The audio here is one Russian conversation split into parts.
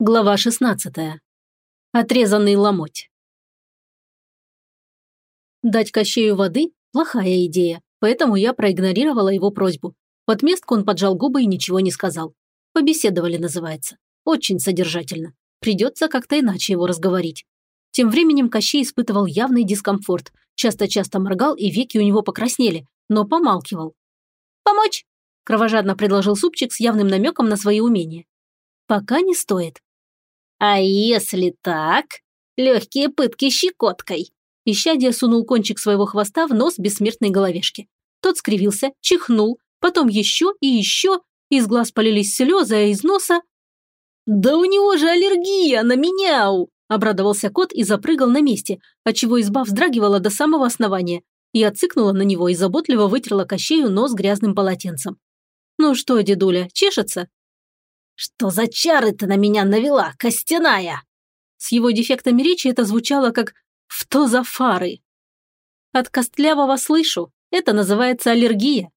Глава 16. Отрезанный ломоть. Дать Кощею воды – плохая идея, поэтому я проигнорировала его просьбу. В отместку он поджал губы и ничего не сказал. Побеседовали, называется. Очень содержательно. Придется как-то иначе его разговорить. Тем временем Кощей испытывал явный дискомфорт. Часто-часто моргал, и веки у него покраснели, но помалкивал. «Помочь?» – кровожадно предложил супчик с явным намеком на свои умения. «Пока не стоит. «А если так? Легкие пытки щекоткой!» Ищадия сунул кончик своего хвоста в нос бессмертной головешки. Тот скривился, чихнул, потом еще и еще, из глаз полились слезы, а из носа... «Да у него же аллергия на меняу!» Обрадовался кот и запрыгал на месте, отчего изба вздрагивала до самого основания. и отцыкнула на него и заботливо вытерла кощею нос грязным полотенцем. «Ну что, дедуля, чешется?» «Что за чары ты на меня навела, костяная?» С его дефектами речи это звучало как «что за фары?». От костлявого слышу, это называется аллергия.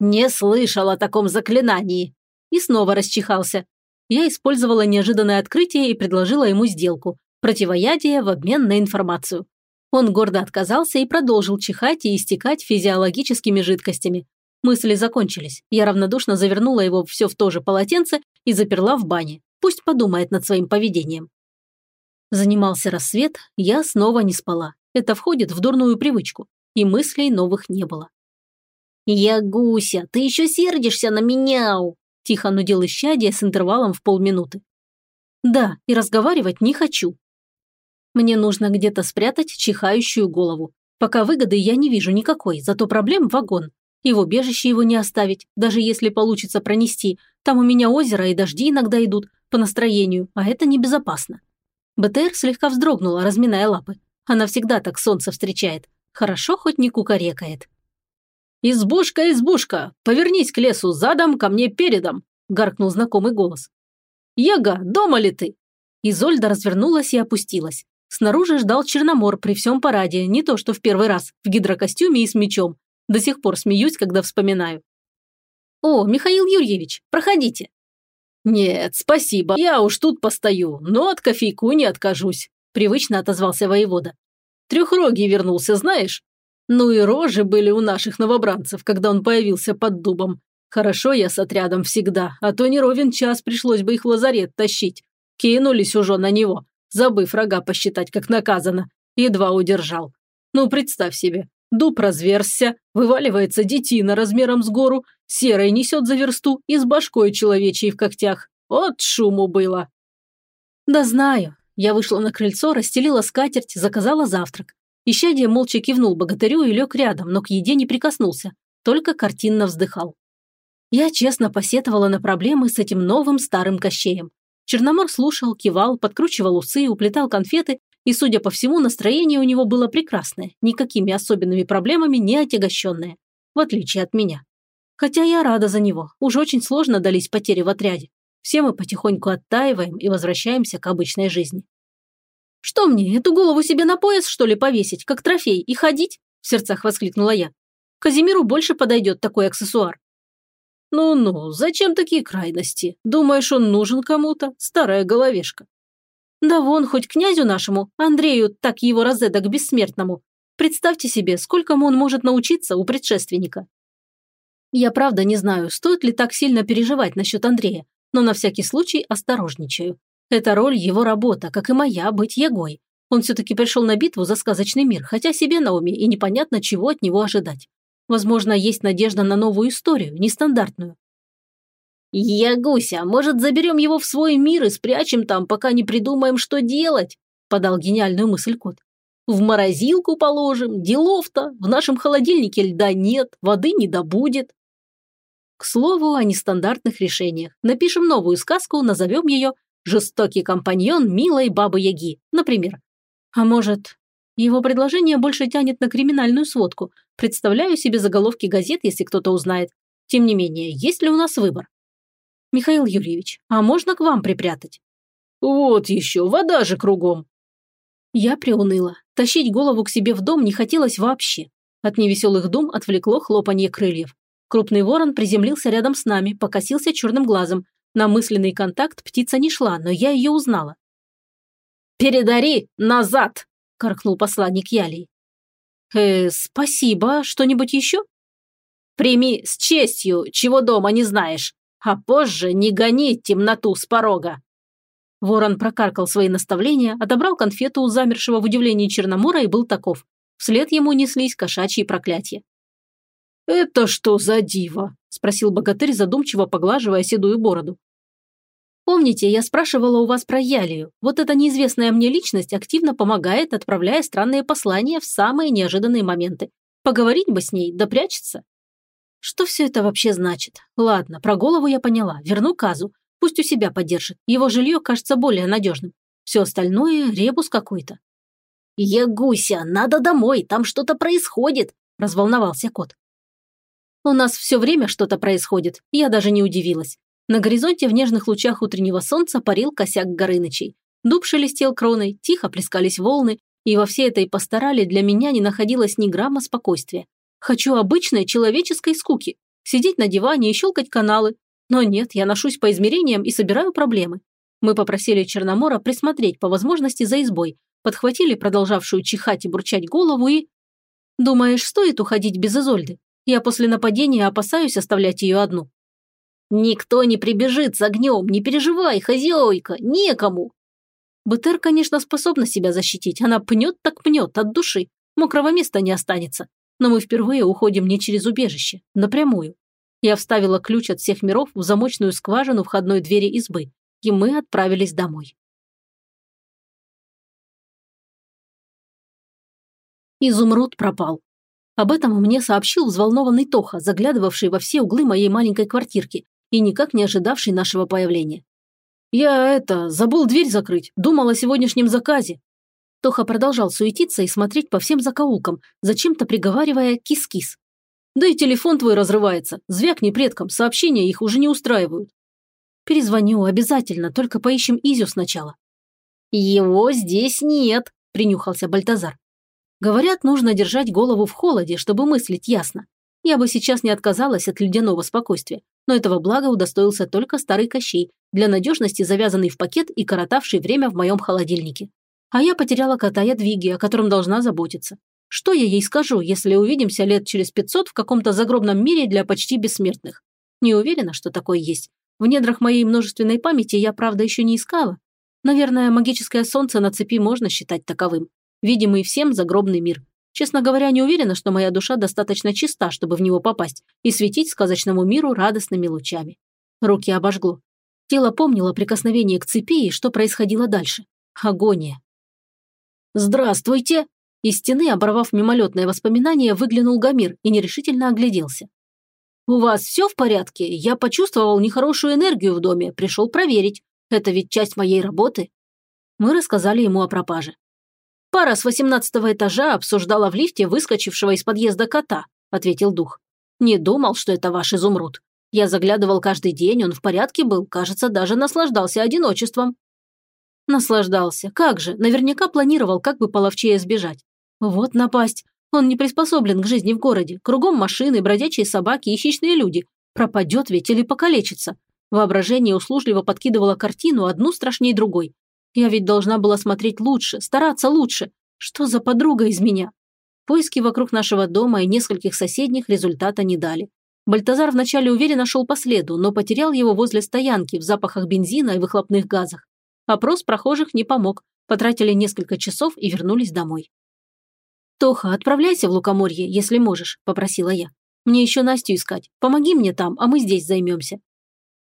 Не слышал о таком заклинании. И снова расчихался. Я использовала неожиданное открытие и предложила ему сделку – противоядие в обмен на информацию. Он гордо отказался и продолжил чихать и истекать физиологическими жидкостями. Мысли закончились. Я равнодушно завернула его все в то же полотенце и заперла в бане. Пусть подумает над своим поведением. Занимался рассвет, я снова не спала. Это входит в дурную привычку. И мыслей новых не было. «Я гуся, ты еще сердишься на меня!» Тихо нудил исчадие с интервалом в полминуты. «Да, и разговаривать не хочу. Мне нужно где-то спрятать чихающую голову. Пока выгоды я не вижу никакой, зато проблем вагон. И в убежище его не оставить, даже если получится пронести. Там у меня озеро и дожди иногда идут, по настроению, а это небезопасно. БТР слегка вздрогнула, разминая лапы. Она всегда так солнце встречает. Хорошо хоть не кукарекает. «Избушка, избушка, повернись к лесу задом, ко мне передом», – гаркнул знакомый голос. «Ега, дома ли ты?» Изольда развернулась и опустилась. Снаружи ждал Черномор при всем параде, не то что в первый раз, в гидрокостюме и с мечом, до сих пор смеюсь, когда вспоминаю. «О, Михаил Юрьевич, проходите». «Нет, спасибо, я уж тут постою, но от кофейку не откажусь», привычно отозвался воевода. «Трехрогий вернулся, знаешь? Ну и рожи были у наших новобранцев, когда он появился под дубом. Хорошо я с отрядом всегда, а то не ровен час пришлось бы их в лазарет тащить. Кинулись уже на него, забыв рога посчитать, как наказано. Едва удержал. Ну, представь себе, Дуб разверзся, вываливается детина размером с гору, серой несет за версту и с башкой человечьей в когтях. Вот шуму было. Да знаю. Я вышла на крыльцо, расстелила скатерть, заказала завтрак. Ищадие молча кивнул богатырю и лег рядом, но к еде не прикоснулся, только картинно вздыхал. Я честно посетовала на проблемы с этим новым старым кощеем. Черномор слушал, кивал, подкручивал усы, уплетал конфеты и, судя по всему, настроение у него было прекрасное, никакими особенными проблемами не отягощенное, в отличие от меня. Хотя я рада за него, уж очень сложно дались потери в отряде. Все мы потихоньку оттаиваем и возвращаемся к обычной жизни. «Что мне, эту голову себе на пояс, что ли, повесить, как трофей, и ходить?» – в сердцах воскликнула я. «Казимиру больше подойдет такой аксессуар». «Ну-ну, зачем такие крайности? Думаешь, он нужен кому-то? Старая головешка. Да вон, хоть князю нашему, Андрею, так его розедок бессмертному. Представьте себе, сколькому он может научиться у предшественника. Я правда не знаю, стоит ли так сильно переживать насчет Андрея, но на всякий случай осторожничаю. Это роль его работа, как и моя, быть егой. Он все-таки пришел на битву за сказочный мир, хотя себе на уме и непонятно, чего от него ожидать. Возможно, есть надежда на новую историю, нестандартную. «Ягуся, может, заберем его в свой мир и спрячем там, пока не придумаем, что делать?» – подал гениальную мысль кот. «В морозилку положим, делов-то, в нашем холодильнике льда нет, воды не добудет». К слову о нестандартных решениях. Напишем новую сказку, назовем ее «Жестокий компаньон милой бабы-яги», например. А может, его предложение больше тянет на криминальную сводку. Представляю себе заголовки газет, если кто-то узнает. Тем не менее, есть ли у нас выбор? «Михаил Юрьевич, а можно к вам припрятать?» «Вот еще, вода же кругом!» Я приуныла. Тащить голову к себе в дом не хотелось вообще. От невеселых дум отвлекло хлопанье крыльев. Крупный ворон приземлился рядом с нами, покосился черным глазом, На мысленный контакт птица не шла, но я ее узнала. «Передари назад!» – каркнул посланник Ялий. «Э, спасибо. Что-нибудь еще?» «Прими с честью, чего дома не знаешь, а позже не гони темноту с порога». Ворон прокаркал свои наставления, отобрал конфету у замершего в удивлении Черномора и был таков. Вслед ему неслись кошачьи проклятия. «Это что за диво?» – спросил богатырь, задумчиво поглаживая седую бороду. «Помните, я спрашивала у вас про Ялию. Вот эта неизвестная мне личность активно помогает, отправляя странные послания в самые неожиданные моменты. Поговорить бы с ней, да прячется». Что все это вообще значит? Ладно, про голову я поняла. Верну Казу. Пусть у себя подержит. Его жилье кажется более надежным. Все остальное – ребус какой-то. «Ягуся, надо домой, там что-то происходит», – разволновался кот. У нас все время что-то происходит, я даже не удивилась. На горизонте в нежных лучах утреннего солнца парил косяк Горынычей. Дуб шелестел кроной, тихо плескались волны, и во всей этой пасторали для меня не находилось ни грамма спокойствия. Хочу обычной человеческой скуки. Сидеть на диване и щелкать каналы. Но нет, я ношусь по измерениям и собираю проблемы. Мы попросили Черномора присмотреть по возможности за избой, подхватили продолжавшую чихать и бурчать голову и... Думаешь, стоит уходить без Изольды? Я после нападения опасаюсь оставлять ее одну. Никто не прибежит с огнем, не переживай, хозяйка, некому. БТР, конечно, способна себя защитить. Она пнет так пнет от души. Мокрого места не останется. Но мы впервые уходим не через убежище, напрямую. Я вставила ключ от всех миров в замочную скважину входной двери избы, и мы отправились домой. Изумруд пропал. Об этом мне сообщил взволнованный Тоха, заглядывавший во все углы моей маленькой квартирки и никак не ожидавший нашего появления. «Я это, забыл дверь закрыть, думал о сегодняшнем заказе». Тоха продолжал суетиться и смотреть по всем закоулкам, зачем-то приговаривая «кис-кис». «Да и телефон твой разрывается, звякни предкам, сообщения их уже не устраивают». «Перезвоню, обязательно, только поищем Изю сначала». «Его здесь нет», – принюхался Бальтазар. Говорят, нужно держать голову в холоде, чтобы мыслить ясно. Я бы сейчас не отказалась от ледяного спокойствия, но этого блага удостоился только старый Кощей, для надежности завязанный в пакет и коротавший время в моем холодильнике. А я потеряла кота Ядвиги, о котором должна заботиться. Что я ей скажу, если увидимся лет через 500 в каком-то загробном мире для почти бессмертных? Не уверена, что такое есть. В недрах моей множественной памяти я, правда, еще не искала. Наверное, магическое солнце на цепи можно считать таковым видимый всем загробный мир. Честно говоря, не уверена, что моя душа достаточно чиста, чтобы в него попасть и светить сказочному миру радостными лучами. Руки обожгло. Тело помнило прикосновение к цепи и что происходило дальше. Агония. «Здравствуйте!» Из стены, оборвав мимолетное воспоминание, выглянул Гамир и нерешительно огляделся. «У вас все в порядке? Я почувствовал нехорошую энергию в доме, пришел проверить. Это ведь часть моей работы». Мы рассказали ему о пропаже. «Пара с восемнадцатого этажа обсуждала в лифте выскочившего из подъезда кота», – ответил дух. «Не думал, что это ваш изумруд. Я заглядывал каждый день, он в порядке был, кажется, даже наслаждался одиночеством». Наслаждался. Как же, наверняка планировал, как бы половчее сбежать. Вот напасть. Он не приспособлен к жизни в городе. Кругом машины, бродячие собаки и хищные люди. Пропадет ведь или покалечится. Воображение услужливо подкидывало картину одну страшнее другой. Я ведь должна была смотреть лучше, стараться лучше. Что за подруга из меня? Поиски вокруг нашего дома и нескольких соседних результата не дали. Бальтазар вначале уверенно шел по следу, но потерял его возле стоянки в запахах бензина и выхлопных газах. Опрос прохожих не помог, потратили несколько часов и вернулись домой. «Тоха, отправляйся в Лукоморье, если можешь», – попросила я. «Мне еще Настю искать. Помоги мне там, а мы здесь займемся.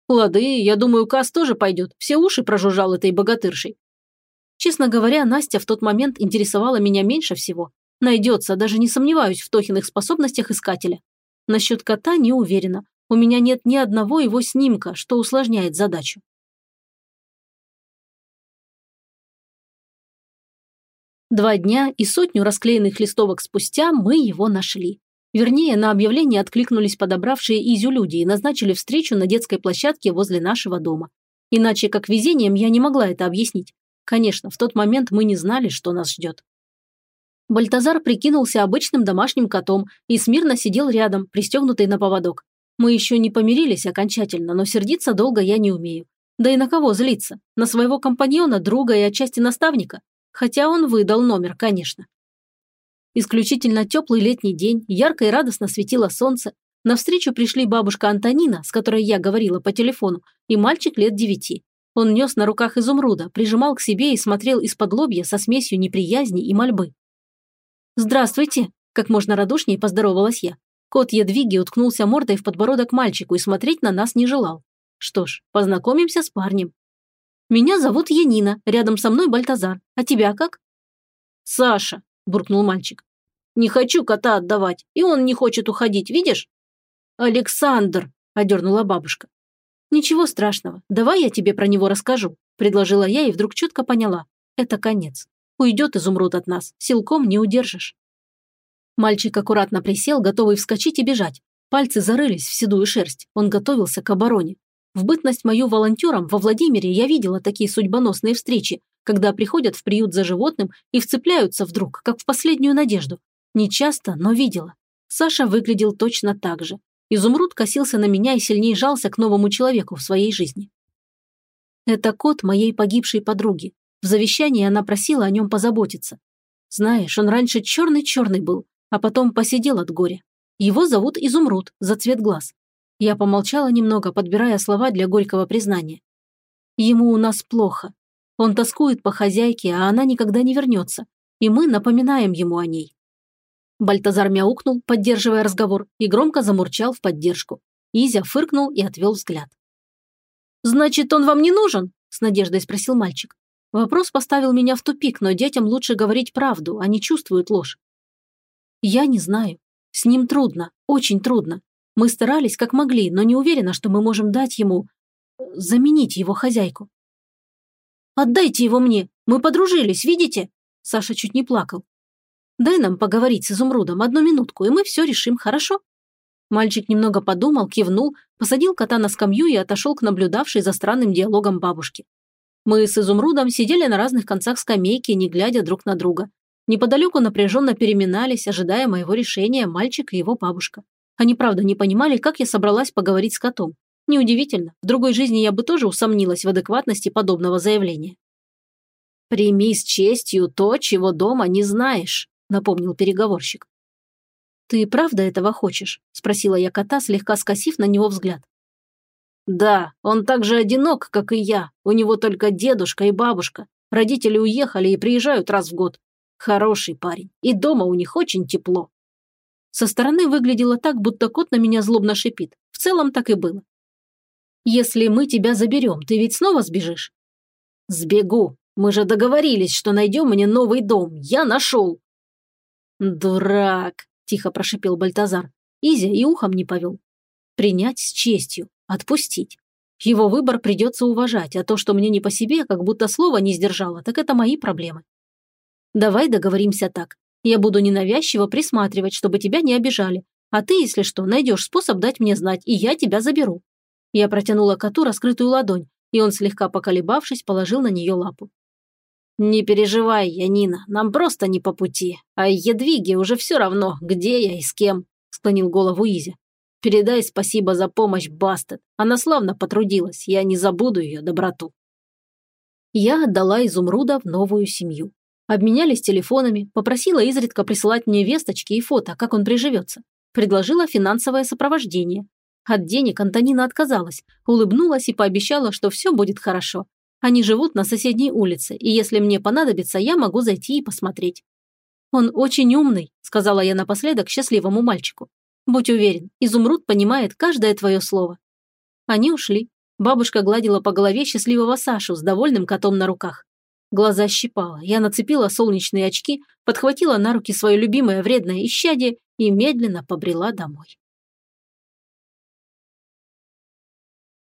Лады, я думаю, Кас тоже пойдет. Все уши прожужжал этой богатыршей. Честно говоря, Настя в тот момент интересовала меня меньше всего. Найдется, даже не сомневаюсь в Тохиных способностях искателя. Насчет кота не уверена. У меня нет ни одного его снимка, что усложняет задачу. Два дня и сотню расклеенных листовок спустя мы его нашли. Вернее, на объявление откликнулись подобравшие Изю люди и назначили встречу на детской площадке возле нашего дома. Иначе как везением я не могла это объяснить. Конечно, в тот момент мы не знали, что нас ждет. Бальтазар прикинулся обычным домашним котом и смирно сидел рядом, пристегнутый на поводок. Мы еще не помирились окончательно, но сердиться долго я не умею. Да и на кого злиться? На своего компаньона, друга и отчасти наставника? Хотя он выдал номер, конечно. Исключительно теплый летний день, ярко и радостно светило солнце. Навстречу пришли бабушка Антонина, с которой я говорила по телефону, и мальчик лет девяти. Он нес на руках изумруда, прижимал к себе и смотрел из-под лобья со смесью неприязни и мольбы. «Здравствуйте!» – как можно радушнее поздоровалась я. Кот Едвиги уткнулся мордой в подбородок мальчику и смотреть на нас не желал. Что ж, познакомимся с парнем. «Меня зовут Янина, рядом со мной Бальтазар. А тебя как?» «Саша», – буркнул мальчик. «Не хочу кота отдавать, и он не хочет уходить, видишь?» «Александр», – одернула бабушка. «Ничего страшного, давай я тебе про него расскажу», – предложила я и вдруг четко поняла. Это конец. Уйдет изумруд от нас, силком не удержишь. Мальчик аккуратно присел, готовый вскочить и бежать. Пальцы зарылись в седую шерсть. Он готовился к обороне. В бытность мою волонтером во Владимире я видела такие судьбоносные встречи, когда приходят в приют за животным и вцепляются вдруг, как в последнюю надежду. Не часто, но видела. Саша выглядел точно так же. Изумруд косился на меня и сильнее жался к новому человеку в своей жизни. Это кот моей погибшей подруги. В завещании она просила о нем позаботиться. Знаешь, он раньше черный-черный был, а потом посидел от горя. Его зовут Изумруд, за цвет глаз. Я помолчала немного, подбирая слова для горького признания. Ему у нас плохо. Он тоскует по хозяйке, а она никогда не вернется. И мы напоминаем ему о ней. Бальтазар мяукнул, поддерживая разговор, и громко замурчал в поддержку. Изя фыркнул и отвел взгляд. «Значит, он вам не нужен?» – с надеждой спросил мальчик. Вопрос поставил меня в тупик, но детям лучше говорить правду, они чувствуют ложь. Я не знаю. С ним трудно, очень трудно. Мы старались как могли, но не уверена, что мы можем дать ему... заменить его хозяйку. «Отдайте его мне, мы подружились, видите?» Саша чуть не плакал. «Дай нам поговорить с Изумрудом одну минутку, и мы все решим, хорошо?» Мальчик немного подумал, кивнул, посадил кота на скамью и отошел к наблюдавшей за странным диалогом бабушке. Мы с Изумрудом сидели на разных концах скамейки, не глядя друг на друга. Неподалеку напряженно переминались, ожидая моего решения, мальчик и его бабушка. Они, правда, не понимали, как я собралась поговорить с котом. Неудивительно, в другой жизни я бы тоже усомнилась в адекватности подобного заявления. «Прими с честью то, чего дома не знаешь», – напомнил переговорщик. «Ты правда этого хочешь?» – спросила я кота, слегка скосив на него взгляд. «Да, он так же одинок, как и я. У него только дедушка и бабушка. Родители уехали и приезжают раз в год. Хороший парень. И дома у них очень тепло. Со стороны выглядело так, будто кот на меня злобно шипит. В целом так и было. Если мы тебя заберем, ты ведь снова сбежишь? Сбегу. Мы же договорились, что найдем мне новый дом. Я нашел. Дурак, тихо прошипел Бальтазар. Изя и ухом не повел. Принять с честью, отпустить. Его выбор придется уважать, а то, что мне не по себе, как будто слова не сдержала, так это мои проблемы. Давай договоримся так. Я буду ненавязчиво присматривать, чтобы тебя не обижали. А ты, если что, найдешь способ дать мне знать, и я тебя заберу». Я протянула коту раскрытую ладонь, и он, слегка поколебавшись, положил на нее лапу. «Не переживай, Янина, нам просто не по пути. А Едвиге уже все равно, где я и с кем», – склонил голову Изя. «Передай спасибо за помощь, Бастет. Она славно потрудилась, я не забуду ее доброту». Я отдала изумруда в новую семью. Обменялись телефонами, попросила изредка присылать мне весточки и фото, как он приживется. Предложила финансовое сопровождение. От денег Антонина отказалась, улыбнулась и пообещала, что все будет хорошо. Они живут на соседней улице, и если мне понадобится, я могу зайти и посмотреть. «Он очень умный», – сказала я напоследок счастливому мальчику. «Будь уверен, Изумруд понимает каждое твое слово». Они ушли. Бабушка гладила по голове счастливого Сашу с довольным котом на руках. Глаза щипало. Я нацепила солнечные очки, подхватила на руки свое любимое вредное исчадие и медленно побрела домой.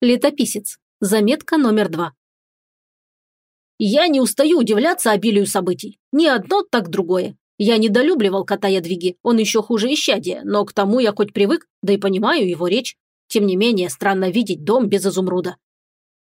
Летописец. Заметка номер два. Я не устаю удивляться обилию событий. Ни одно, так другое. Я недолюбливал кота Ядвиги, он еще хуже исчадия, но к тому я хоть привык, да и понимаю его речь. Тем не менее, странно видеть дом без изумруда.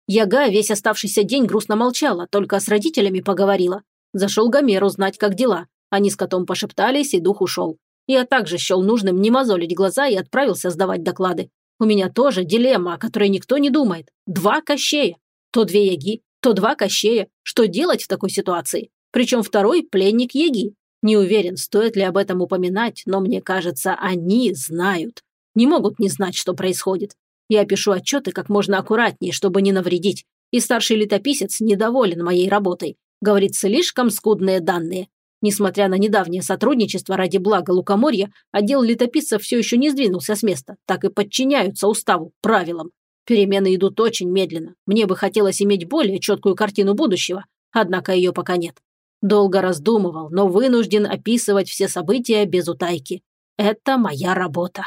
Яга весь оставшийся день грустно молчала, только с родителями поговорила. Зашел Гомер узнать, как дела. Они с котом пошептались, и дух ушел. Я также счел нужным не мозолить глаза и отправился сдавать доклады. У меня тоже дилемма, о которой никто не думает. Два кощея. То две яги, то два кощея. Что делать в такой ситуации? Причем второй – пленник яги. Не уверен, стоит ли об этом упоминать, но мне кажется, они знают. Не могут не знать, что происходит. Я пишу отчеты как можно аккуратнее, чтобы не навредить. И старший летописец недоволен моей работой. Говорит, слишком скудные данные. Несмотря на недавнее сотрудничество ради блага Лукоморья, отдел летописцев все еще не сдвинулся с места, так и подчиняются уставу, правилам. Перемены идут очень медленно. Мне бы хотелось иметь более четкую картину будущего, однако ее пока нет. Долго раздумывал, но вынужден описывать все события без утайки. Это моя работа.